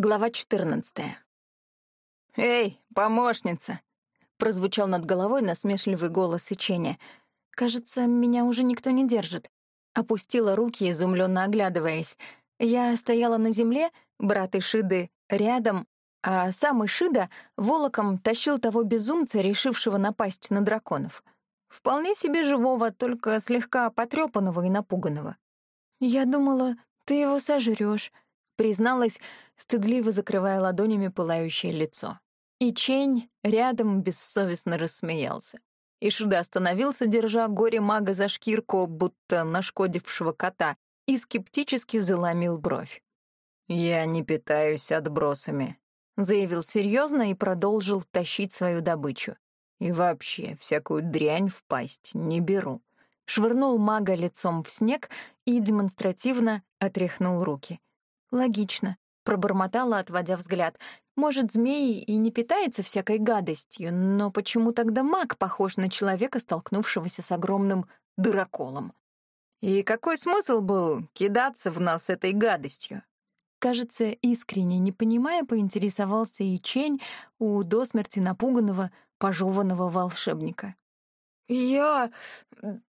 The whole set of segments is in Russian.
Глава 14. «Эй, помощница!» — прозвучал над головой насмешливый голос Ичения. «Кажется, меня уже никто не держит». Опустила руки, изумленно оглядываясь. Я стояла на земле, брат Ишиды рядом, а сам Ишида волоком тащил того безумца, решившего напасть на драконов. Вполне себе живого, только слегка потрёпанного и напуганного. «Я думала, ты его сожрёшь», — призналась, стыдливо закрывая ладонями пылающее лицо. И Чень рядом бессовестно рассмеялся. Ишуда остановился, держа горе мага за шкирку, будто нашкодившего кота, и скептически заломил бровь. «Я не питаюсь отбросами», — заявил серьезно и продолжил тащить свою добычу. «И вообще, всякую дрянь в пасть не беру». Швырнул мага лицом в снег и демонстративно отряхнул руки. Логично пробормотала, отводя взгляд. Может, змей и не питается всякой гадостью, но почему тогда маг похож на человека, столкнувшегося с огромным дыроколом? И какой смысл был кидаться в нас этой гадостью? Кажется, искренне не понимая, поинтересовался и Чень у до смерти напуганного, пожеванного волшебника. «Я...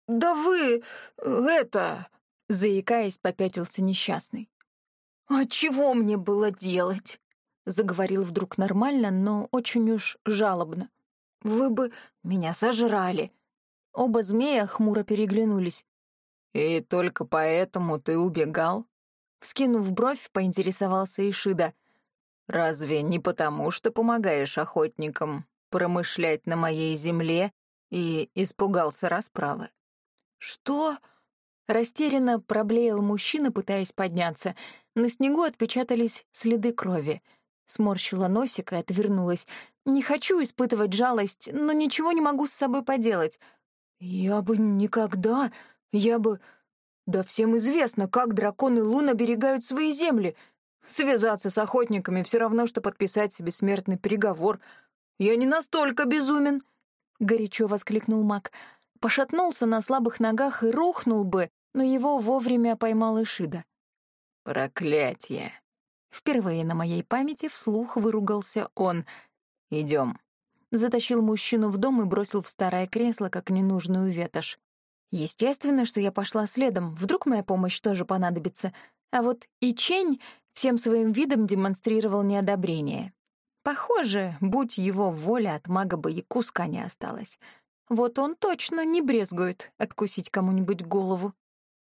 да вы... это...» Заикаясь, попятился несчастный. «А чего мне было делать?» — заговорил вдруг нормально, но очень уж жалобно. «Вы бы меня сожрали». Оба змея хмуро переглянулись. «И только поэтому ты убегал?» Вскинув бровь, поинтересовался Ишида. «Разве не потому, что помогаешь охотникам промышлять на моей земле и испугался расправы?» «Что?» Растерянно проблеял мужчина, пытаясь подняться. На снегу отпечатались следы крови. Сморщила носик и отвернулась. «Не хочу испытывать жалость, но ничего не могу с собой поделать». «Я бы никогда... Я бы... Да всем известно, как драконы лун оберегают свои земли. Связаться с охотниками все равно, что подписать себе смертный приговор. Я не настолько безумен!» — горячо воскликнул маг. Пошатнулся на слабых ногах и рухнул бы, но его вовремя поймал Ишида. «Проклятье!» Впервые на моей памяти вслух выругался он. Идем. Затащил мужчину в дом и бросил в старое кресло, как ненужную ветошь. Естественно, что я пошла следом, вдруг моя помощь тоже понадобится. А вот и Чень всем своим видом демонстрировал неодобрение. Похоже, будь его воля, от мага бы и куска не осталось. Вот он точно не брезгует откусить кому-нибудь голову.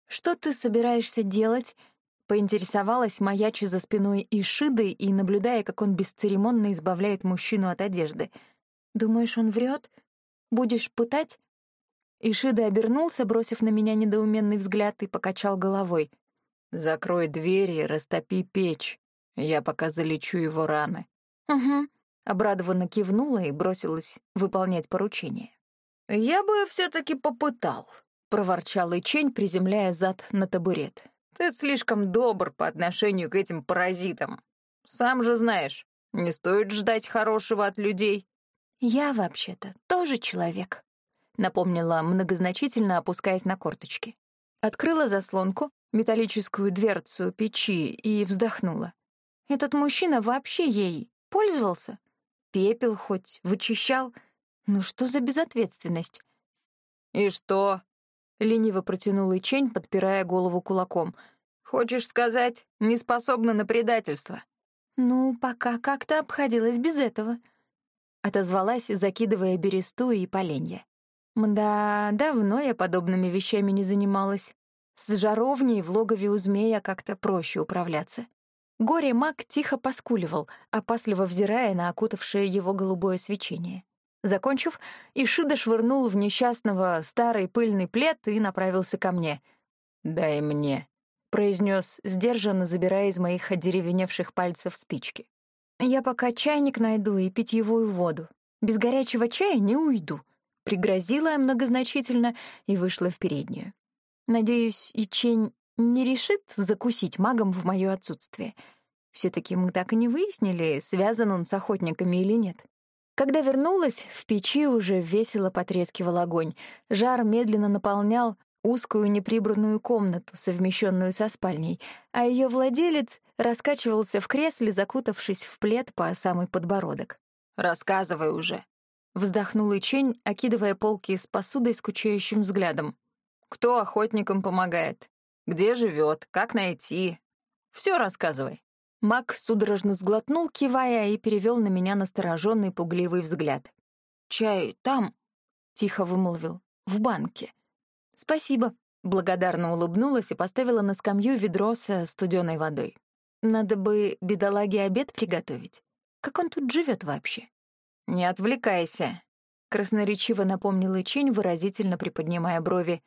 «Что ты собираешься делать?» — поинтересовалась маяча за спиной Ишиды и наблюдая, как он бесцеремонно избавляет мужчину от одежды. «Думаешь, он врет? Будешь пытать?» Ишида обернулся, бросив на меня недоуменный взгляд, и покачал головой. «Закрой двери растопи печь. Я пока залечу его раны». «Угу», — обрадованно кивнула и бросилась выполнять поручение. «Я бы все таки попытал», — проворчал Ичень, приземляя зад на табурет. «Ты слишком добр по отношению к этим паразитам. Сам же знаешь, не стоит ждать хорошего от людей». «Я, вообще-то, тоже человек», — напомнила многозначительно, опускаясь на корточки. Открыла заслонку, металлическую дверцу печи и вздохнула. «Этот мужчина вообще ей пользовался? Пепел хоть вычищал? Ну что за безответственность?» «И что?» — лениво протянул Ичень, подпирая голову кулаком. «Хочешь сказать, не способна на предательство?» «Ну, пока как-то обходилась без этого», — отозвалась, закидывая бересту и поленья. «Мда, давно я подобными вещами не занималась. С жаровней в логове у змея как-то проще управляться». Горе-маг тихо поскуливал, опасливо взирая на окутавшее его голубое свечение. Закончив, Ишида швырнул в несчастного старый пыльный плед и направился ко мне. «Дай мне», — произнес, сдержанно забирая из моих одеревеневших пальцев спички. «Я пока чайник найду и питьевую воду. Без горячего чая не уйду», — пригрозила я многозначительно и вышла в переднюю. Надеюсь, и Чень не решит закусить магом в моё отсутствие. все таки мы так и не выяснили, связан он с охотниками или нет. Когда вернулась, в печи уже весело потрескивал огонь. Жар медленно наполнял узкую неприбранную комнату, совмещенную со спальней, а ее владелец раскачивался в кресле, закутавшись в плед по самый подбородок. «Рассказывай уже», — вздохнул Ичень, окидывая полки с посудой скучающим взглядом. «Кто охотникам помогает? Где живет? Как найти? Все рассказывай». Мак судорожно сглотнул, кивая, и перевел на меня настороженный пугливый взгляд. «Чай там?» — тихо вымолвил. «В банке». «Спасибо», — благодарно улыбнулась и поставила на скамью ведро со студеной водой. «Надо бы бедолаге обед приготовить. Как он тут живет вообще?» «Не отвлекайся», — красноречиво напомнил Ичень, выразительно приподнимая брови.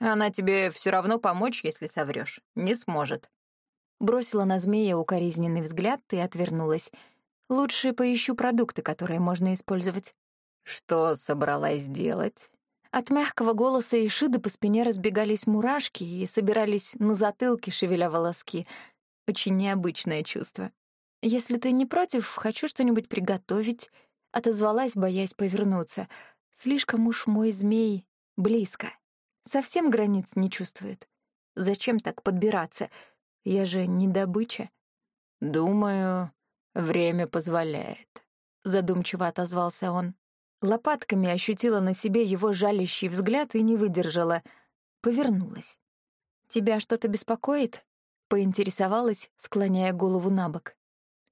«Она тебе все равно помочь, если соврёшь. Не сможет». Бросила на змея укоризненный взгляд и отвернулась. «Лучше поищу продукты, которые можно использовать». «Что собралась делать?» От мягкого голоса Ишиды по спине разбегались мурашки и собирались на затылке, шевеля волоски. Очень необычное чувство. «Если ты не против, хочу что-нибудь приготовить», — отозвалась, боясь повернуться. «Слишком уж мой змей близко. Совсем границ не чувствует. Зачем так подбираться? Я же не добыча». «Думаю, время позволяет», — задумчиво отозвался он. Лопатками ощутила на себе его жалящий взгляд и не выдержала. Повернулась. «Тебя что-то беспокоит?» — поинтересовалась, склоняя голову на бок.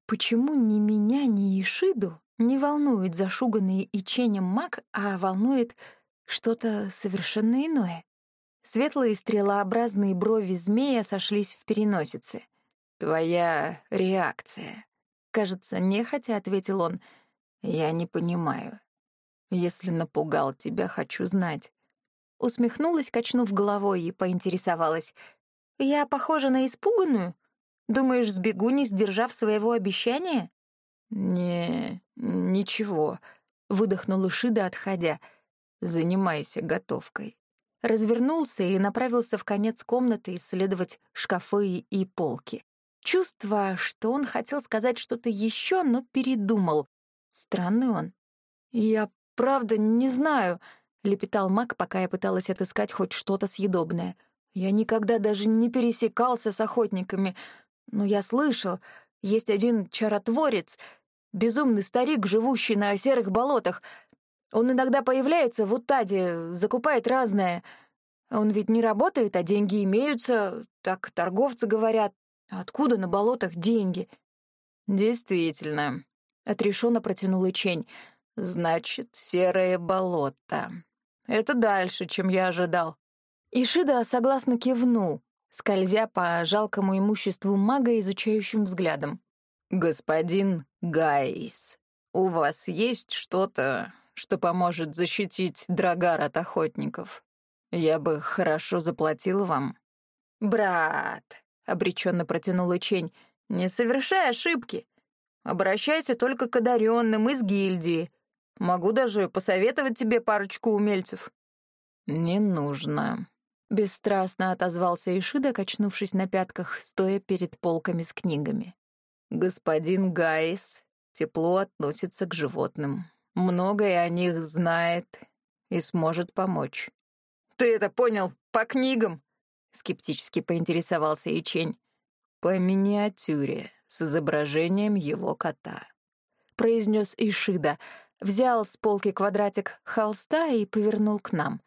«Почему ни меня, ни Ишиду не волнует зашуганный иченем маг, а волнует что-то совершенно иное?» Светлые стрелообразные брови змея сошлись в переносице. «Твоя реакция», — кажется, нехотя ответил он. «Я не понимаю. Если напугал тебя, хочу знать». Усмехнулась, качнув головой, и поинтересовалась. «Я похожа на испуганную? Думаешь, сбегу, не сдержав своего обещания?» «Не, ничего», — выдохнул Ишида, отходя. «Занимайся готовкой». Развернулся и направился в конец комнаты исследовать шкафы и полки. Чувство, что он хотел сказать что-то еще, но передумал. Странный он. «Я правда не знаю», — лепетал маг, пока я пыталась отыскать хоть что-то съедобное. «Я никогда даже не пересекался с охотниками, но я слышал, есть один чаротворец, безумный старик, живущий на серых болотах. Он иногда появляется в Утаде, закупает разное. Он ведь не работает, а деньги имеются, так торговцы говорят. Откуда на болотах деньги?» «Действительно», — отрешенно протянул Ичень. Значит, серое болото. Это дальше, чем я ожидал. Ишида согласно кивнул, скользя по жалкому имуществу мага изучающим взглядом. «Господин Гайс, у вас есть что-то, что поможет защитить Драгар от охотников? Я бы хорошо заплатил вам». «Брат», — обреченно протянул Ичень, — «не совершай ошибки. Обращайся только к одаренным из гильдии. Могу даже посоветовать тебе парочку умельцев». «Не нужно», — бесстрастно отозвался Ишида, качнувшись на пятках, стоя перед полками с книгами. «Господин Гайс тепло относится к животным, многое о них знает и сможет помочь». «Ты это понял по книгам?» — скептически поинтересовался Ичень. «По миниатюре с изображением его кота», — произнес Ишида, — взял с полки квадратик холста и повернул к нам.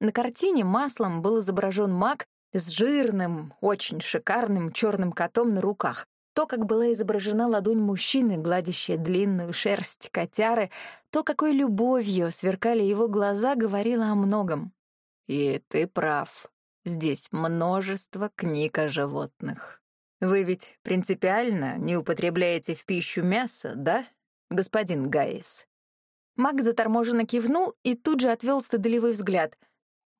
На картине маслом был изображен маг с жирным, очень шикарным черным котом на руках. То, как была изображена ладонь мужчины, гладящая длинную шерсть котяры, то, какой любовью сверкали его глаза, говорило о многом. «И ты прав. Здесь множество книг о животных. Вы ведь принципиально не употребляете в пищу мясо, да, господин Гайс?» Маг заторможенно кивнул и тут же отвел стыдливый взгляд.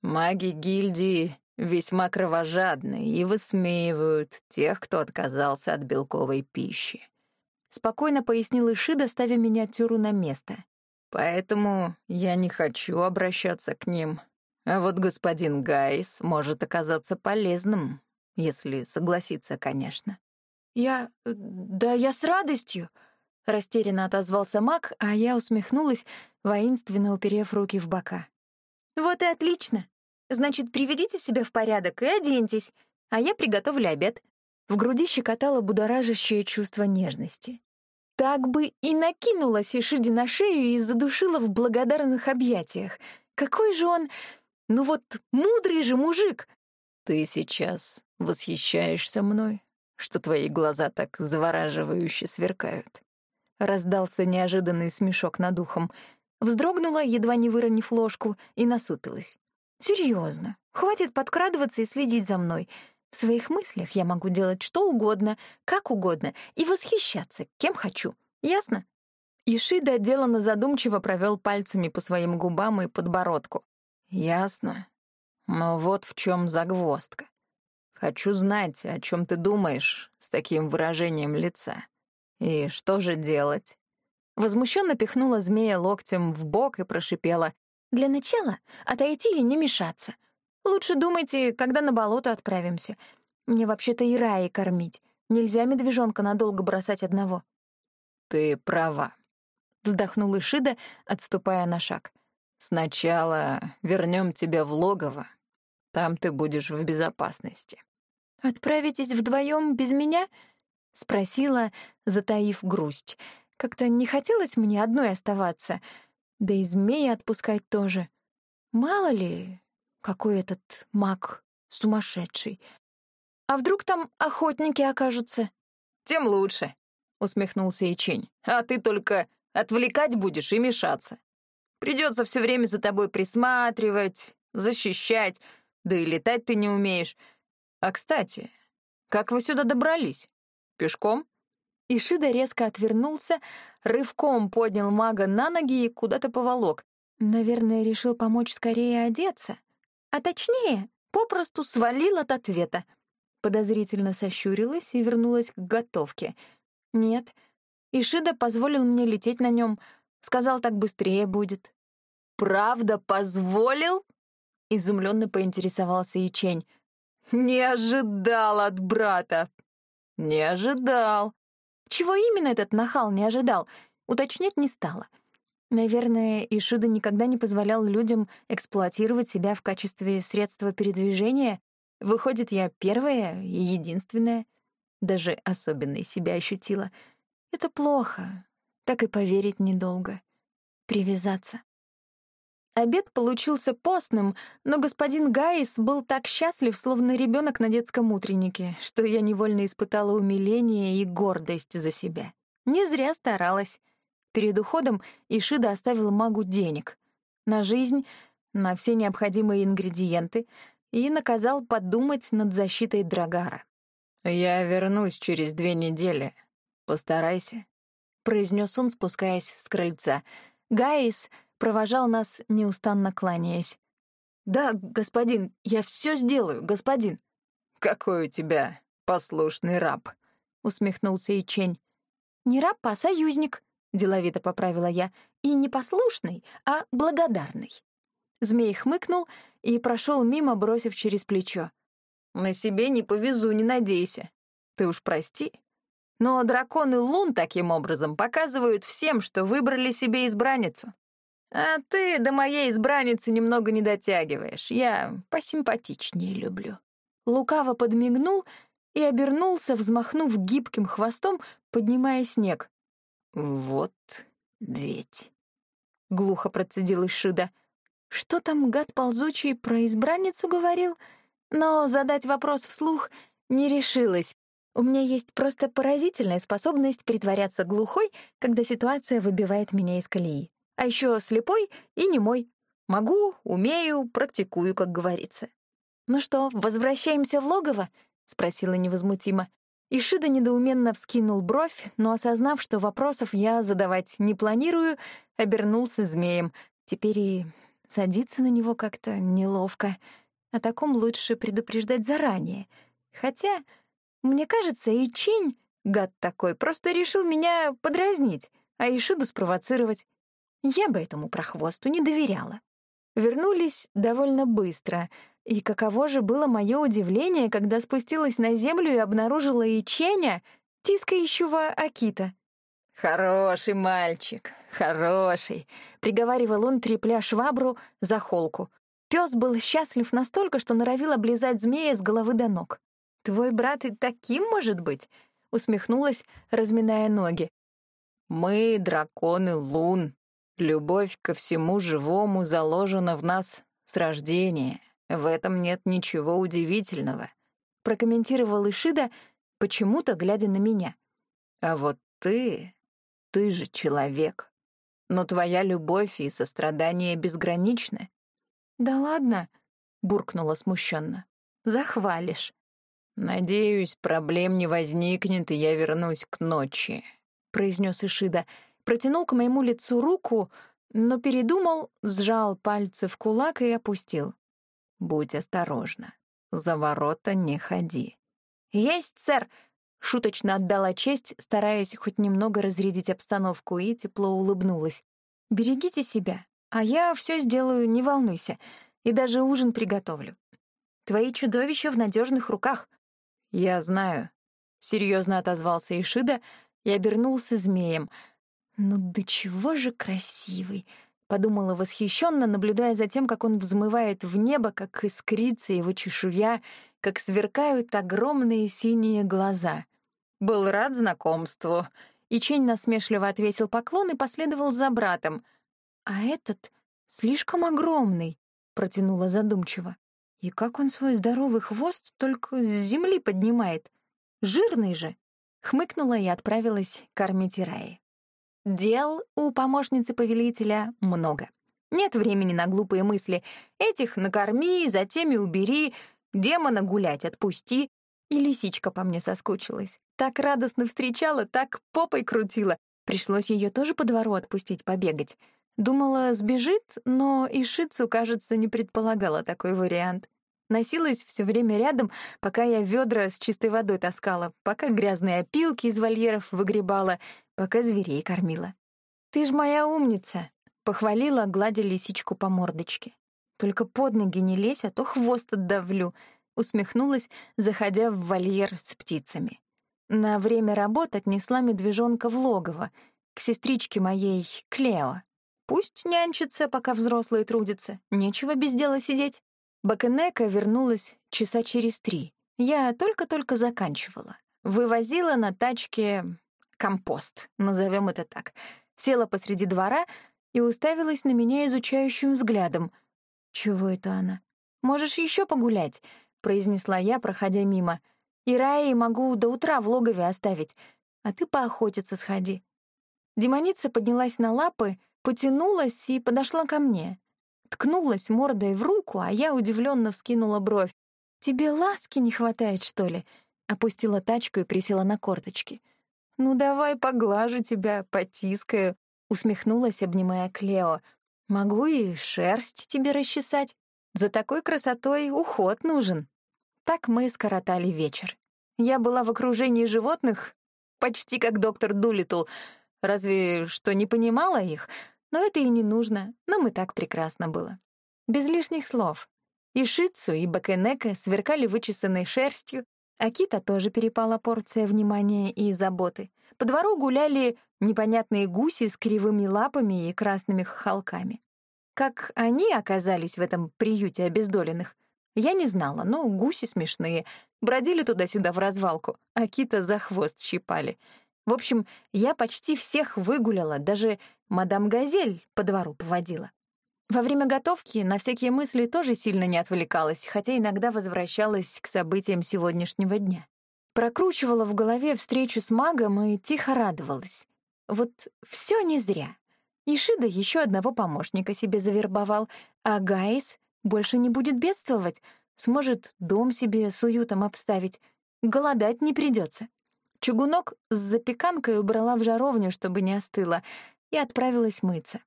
«Маги гильдии весьма кровожадны и высмеивают тех, кто отказался от белковой пищи», — спокойно пояснил Ишида, ставя миниатюру на место. «Поэтому я не хочу обращаться к ним. А вот господин Гайс может оказаться полезным, если согласится, конечно». «Я... да я с радостью», Растерянно отозвался маг, а я усмехнулась, воинственно уперев руки в бока. «Вот и отлично. Значит, приведите себя в порядок и оденьтесь, а я приготовлю обед». В груди щекотало будоражащее чувство нежности. Так бы и накинулась Ишиди на шею и задушила в благодарных объятиях. Какой же он... Ну вот, мудрый же мужик! Ты сейчас восхищаешься мной, что твои глаза так завораживающе сверкают. Раздался неожиданный смешок над ухом. Вздрогнула, едва не выронив ложку, и насупилась. Серьезно, хватит подкрадываться и следить за мной. В своих мыслях я могу делать что угодно, как угодно, и восхищаться, кем хочу. Ясно? Ишида деланно задумчиво провел пальцами по своим губам и подбородку. Ясно. Но вот в чем загвоздка. Хочу знать, о чем ты думаешь с таким выражением лица. И что же делать? Возмущенно пихнула змея локтем в бок и прошипела. «Для начала отойти и не мешаться. Лучше думайте, когда на болото отправимся. Мне вообще-то и раи кормить. Нельзя медвежонка надолго бросать одного». «Ты права», — вздохнул Ишида, отступая на шаг. «Сначала вернем тебя в логово. Там ты будешь в безопасности». «Отправитесь вдвоем без меня?» — спросила, затаив грусть. Как-то не хотелось мне одной оставаться, да и змеи отпускать тоже. Мало ли, какой этот маг сумасшедший. А вдруг там охотники окажутся? Тем лучше, усмехнулся Ичень. А ты только отвлекать будешь и мешаться. Придется все время за тобой присматривать, защищать, да и летать ты не умеешь. А, кстати, как вы сюда добрались? Пешком? Ишида резко отвернулся, рывком поднял мага на ноги и куда-то поволок. Наверное, решил помочь скорее одеться. А точнее, попросту свалил от ответа. Подозрительно сощурилась и вернулась к готовке. Нет, Ишида позволил мне лететь на нем, сказал, так быстрее будет. «Правда позволил?» — изумленно поинтересовался Ячень. «Не ожидал от брата!» «Не ожидал!» Чего именно этот нахал не ожидал, уточнять не стала — Наверное, Ишида никогда не позволял людям эксплуатировать себя в качестве средства передвижения. Выходит, я первая и единственная. Даже особенной себя ощутила. Это плохо. Так и поверить недолго. Привязаться. Обед получился постным, но господин Гайс был так счастлив, словно ребенок на детском утреннике, что я невольно испытала умиление и гордость за себя. Не зря старалась. Перед уходом Ишида оставил магу денег. На жизнь, на все необходимые ингредиенты и наказал подумать над защитой Драгара. «Я вернусь через две недели. Постарайся», — произнес он, спускаясь с крыльца. Гаис провожал нас, неустанно кланяясь. «Да, господин, я все сделаю, господин». «Какой у тебя послушный раб», — усмехнулся Ичень. «Не раб, а союзник», — деловито поправила я, — «и не послушный, а благодарный». Змей хмыкнул и прошел мимо, бросив через плечо. «На себе не повезу, не надейся. Ты уж прости. Но драконы лун таким образом показывают всем, что выбрали себе избранницу. А ты до моей избранницы немного не дотягиваешь. Я посимпатичнее люблю». Лукаво подмигнул и обернулся, взмахнув гибким хвостом, поднимая снег. «Вот ведь...» — глухо процедил Ишида. «Что там гад ползучий про избранницу говорил?» Но задать вопрос вслух не решилась. У меня есть просто поразительная способность притворяться глухой, когда ситуация выбивает меня из колеи. А еще слепой и немой. Могу, умею, практикую, как говорится. «Ну что, возвращаемся в логово?» — спросила невозмутимо. Ишида недоуменно вскинул бровь, но, осознав, что вопросов я задавать не планирую, обернулся змеем. Теперь и садиться на него как-то неловко. О таком лучше предупреждать заранее. Хотя, мне кажется, и Чинь, гад такой, просто решил меня подразнить, а Ишиду спровоцировать. Я бы этому прохвосту не доверяла. Вернулись довольно быстро — и каково же было мое удивление, когда спустилась на землю и обнаружила Иченя, тискающего Акита. «Хороший мальчик, хороший», — приговаривал он, трепля швабру за холку. Пес был счастлив настолько, что норовил облизать змея с головы до ног. «Твой брат и таким может быть?» — усмехнулась, разминая ноги. «Мы — драконы лун. Любовь ко всему живому заложена в нас с рождения. В этом нет ничего удивительного», — прокомментировал Ишида, почему-то глядя на меня. «А вот ты, ты же человек. Но твоя любовь и сострадание безграничны». «Да ладно», — буркнула смущенно. «Захвалишь». «Надеюсь, проблем не возникнет, и я вернусь к ночи», — произнес Ишида. Протянул к моему лицу руку, но передумал, сжал пальцы в кулак и опустил. «Будь осторожна. За ворота не ходи». «Есть, сэр!» — шуточно отдала честь, стараясь хоть немного разрядить обстановку, и тепло улыбнулась. «Берегите себя, а я все сделаю, не волнуйся, и даже ужин приготовлю. Твои чудовища в надежных руках». «Я знаю», — серьезно отозвался Ишида и обернулся змеем. «Ну до чего же красивый!» — подумала восхищенно, наблюдая за тем, как он взмывает в небо, как искрится его чешуя, как сверкают огромные синие глаза. «Был рад знакомству», и Чень насмешливо отвесил поклон и последовал за братом. «А этот слишком огромный», — протянула задумчиво. И как он свой здоровый хвост только с земли поднимает? Жирный же!» Хмыкнула и отправилась кормить Ираи. Дел у помощницы повелителя много. Нет времени на глупые мысли. Этих накорми, затем и убери, демона гулять отпусти. И лисичка по мне соскучилась. Так радостно встречала, так попой крутила. Пришлось ее тоже по двору отпустить побегать. Думала, сбежит, но Ишицу, кажется, не предполагала такой вариант. Носилась все время рядом, пока я ведра с чистой водой таскала, пока грязные опилки из вольеров выгребала, пока зверей кормила. «Ты ж моя умница!» — похвалила, гладя лисичку по мордочке. «Только под ноги не лезь, а то хвост отдавлю», — усмехнулась, заходя в вольер с птицами. На время работ отнесла медвежонка в логово, к сестричке моей Клео. Пусть нянчится, пока взрослые трудятся. Нечего без дела сидеть. Бакенека вернулась часа через три. Я только-только заканчивала. Вывозила на тачке компост, назовем это так. Села посреди двора и уставилась на меня изучающим взглядом. «Чего это она?» «Можешь еще погулять», — произнесла я, проходя мимо. «И Раи могу до утра в логове оставить, а ты поохотиться сходи». Демоница поднялась на лапы потянулась и подошла ко мне. Ткнулась мордой в руку, а я удивленно вскинула бровь. «Тебе ласки не хватает, что ли?» Опустила тачку и присела на корточки. «Ну давай поглажу тебя, потискаю», — усмехнулась, обнимая Клео. «Могу и шерсть тебе расчесать. За такой красотой уход нужен». Так мы скоротали вечер. Я была в окружении животных, почти как доктор Дулитл, разве что не понимала их, но это и не нужно, нам и так прекрасно было. Без лишних слов. И Шицу, и Бакенека сверкали вычесанной шерстью, а Кита тоже перепала порция внимания и заботы. По двору гуляли непонятные гуси с кривыми лапами и красными хохолками. Как они оказались в этом приюте обездоленных, я не знала, но гуси смешные, бродили туда-сюда в развалку, а кита за хвост щипали. В общем, я почти всех выгуляла, даже мадам Газель по двору поводила. Во время готовки на всякие мысли тоже сильно не отвлекалась, хотя иногда возвращалась к событиям сегодняшнего дня. Прокручивала в голове встречу с магом и тихо радовалась. Вот все не зря. Ишида еще одного помощника себе завербовал, а Гайс больше не будет бедствовать, сможет дом себе с уютом обставить, голодать не придется. Чугунок с запеканкой убрала в жаровню, чтобы не остыло, и отправилась мыться.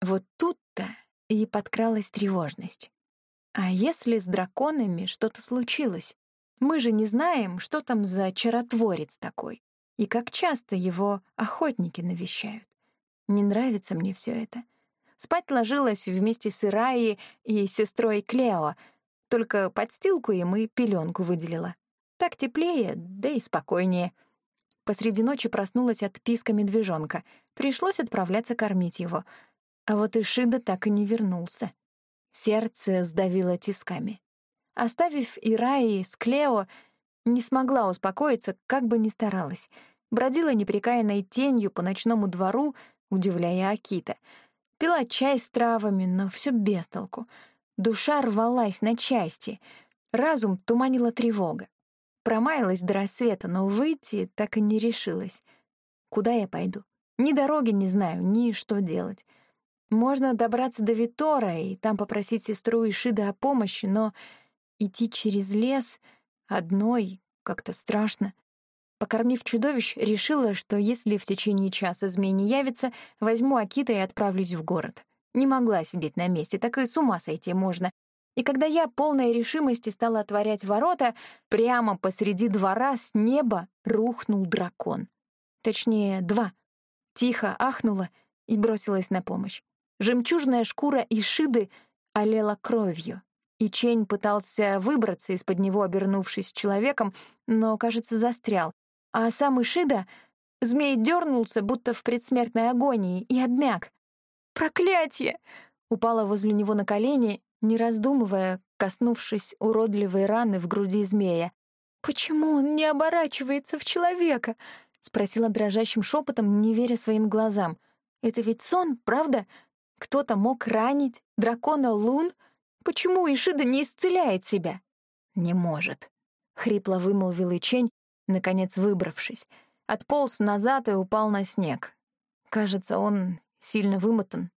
Вот тут-то и подкралась тревожность. А если с драконами что-то случилось? Мы же не знаем, что там за чаротворец такой, и как часто его охотники навещают. Не нравится мне все это. Спать ложилась вместе с Ираей и сестрой Клео, только подстилку им и пеленку выделила. Так теплее, да и спокойнее — Посреди ночи проснулась от писка медвежонка. Пришлось отправляться кормить его. А вот Ишида так и не вернулся. Сердце сдавило тисками. Оставив Ираи с Клео, не смогла успокоиться, как бы ни старалась. Бродила непрекаянной тенью по ночному двору, удивляя Акита. Пила чай с травами, но все без толку. Душа рвалась на части. Разум туманила тревога. Промаялась до рассвета, но выйти так и не решилась. Куда я пойду? Ни дороги не знаю, ни что делать. Можно добраться до Витора и там попросить сестру Ишида о помощи, но идти через лес одной как-то страшно. Покормив чудовищ, решила, что если в течение часа змей не явится, возьму Акита и отправлюсь в город. Не могла сидеть на месте, так и с ума сойти можно. И когда я, полная решимости, стала отворять ворота, прямо посреди двора с неба рухнул дракон. Точнее, два. Тихо ахнула и бросилась на помощь. Жемчужная шкура Ишиды олела кровью. И Чень пытался выбраться из-под него, обернувшись человеком, но, кажется, застрял. А сам Ишида, змей дернулся, будто в предсмертной агонии, и обмяк. «Проклятье!» Упала возле него на колени не раздумывая, коснувшись уродливой раны в груди змея. «Почему он не оборачивается в человека?» — спросила дрожащим шепотом, не веря своим глазам. «Это ведь сон, правда? Кто-то мог ранить дракона Лун? Почему Ишида не исцеляет себя?» «Не может», — хрипло вымолвил Ичень, наконец выбравшись. Отполз назад и упал на снег. Кажется, он сильно вымотан,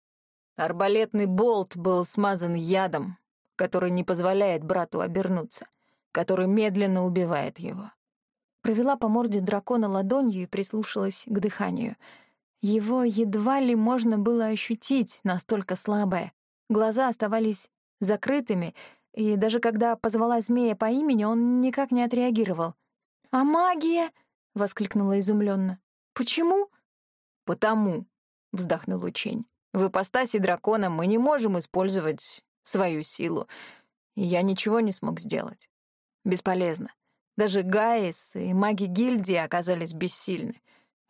Арбалетный болт был смазан ядом, который не позволяет брату обернуться, который медленно убивает его. Провела по морде дракона ладонью и прислушалась к дыханию. Его едва ли можно было ощутить, настолько слабое. Глаза оставались закрытыми, и даже когда позвала змея по имени, он никак не отреагировал. «А магия?» — воскликнула изумленно. «Почему?» «Потому», — вздохнул учень. В ипостаси дракона мы не можем использовать свою силу, я ничего не смог сделать. Бесполезно. Даже Гаис и маги гильдии оказались бессильны.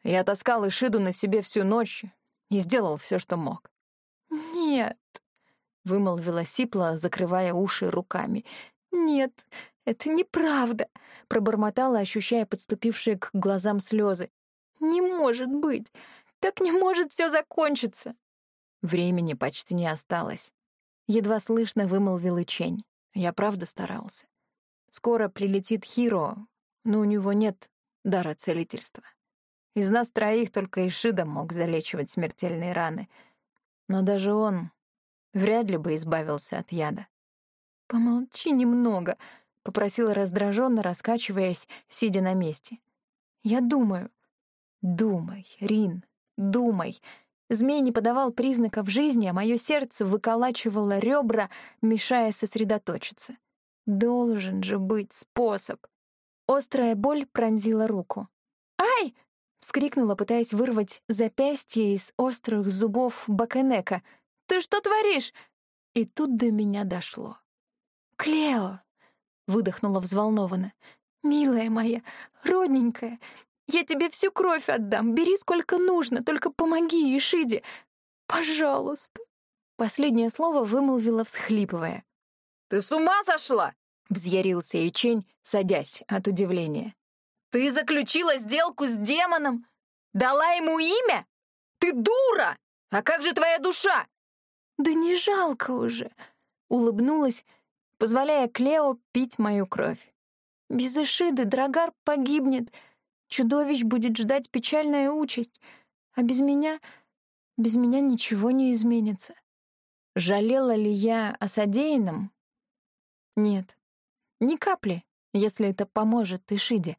Я таскал Ишиду на себе всю ночь и сделал все, что мог. «Нет», — вымолвила Сипла, закрывая уши руками. «Нет, это неправда», — пробормотала, ощущая подступившие к глазам слезы. «Не может быть! Так не может все закончиться!» Времени почти не осталось. Едва слышно вымолвил Ичень. Я правда старался. Скоро прилетит Хиро, но у него нет дара целительства. Из нас троих только Ишида мог залечивать смертельные раны. Но даже он вряд ли бы избавился от яда. «Помолчи немного», — попросила раздраженно, раскачиваясь, сидя на месте. «Я думаю». «Думай, Рин, думай», Змей не подавал признаков жизни, а мое сердце выколачивало ребра, мешая сосредоточиться. Должен же быть способ. Острая боль пронзила руку. Вскрикнула, пытаясь вырвать запястье из острых зубов Бакенека. «Ты что творишь?» И тут до меня дошло. «Клео!» — выдохнула взволнованно. «Милая моя, родненькая, я тебе всю кровь отдам, бери сколько нужно, только помоги Ишиде. Пожалуйста. Последнее слово вымолвила, всхлипывая. «Ты с ума сошла?» — взъярился Ичень, садясь от удивления. «Ты заключила сделку с демоном? Дала ему имя? Ты дура! А как же твоя душа?» «Да не жалко уже», — улыбнулась, позволяя Клео пить мою кровь. «Без Ишиды Драгар погибнет, Чудовищ будет ждать печальная участь, а без меня... без меня ничего не изменится. Жалела ли я о содеянном? Нет, ни капли, если это поможет Ишиде.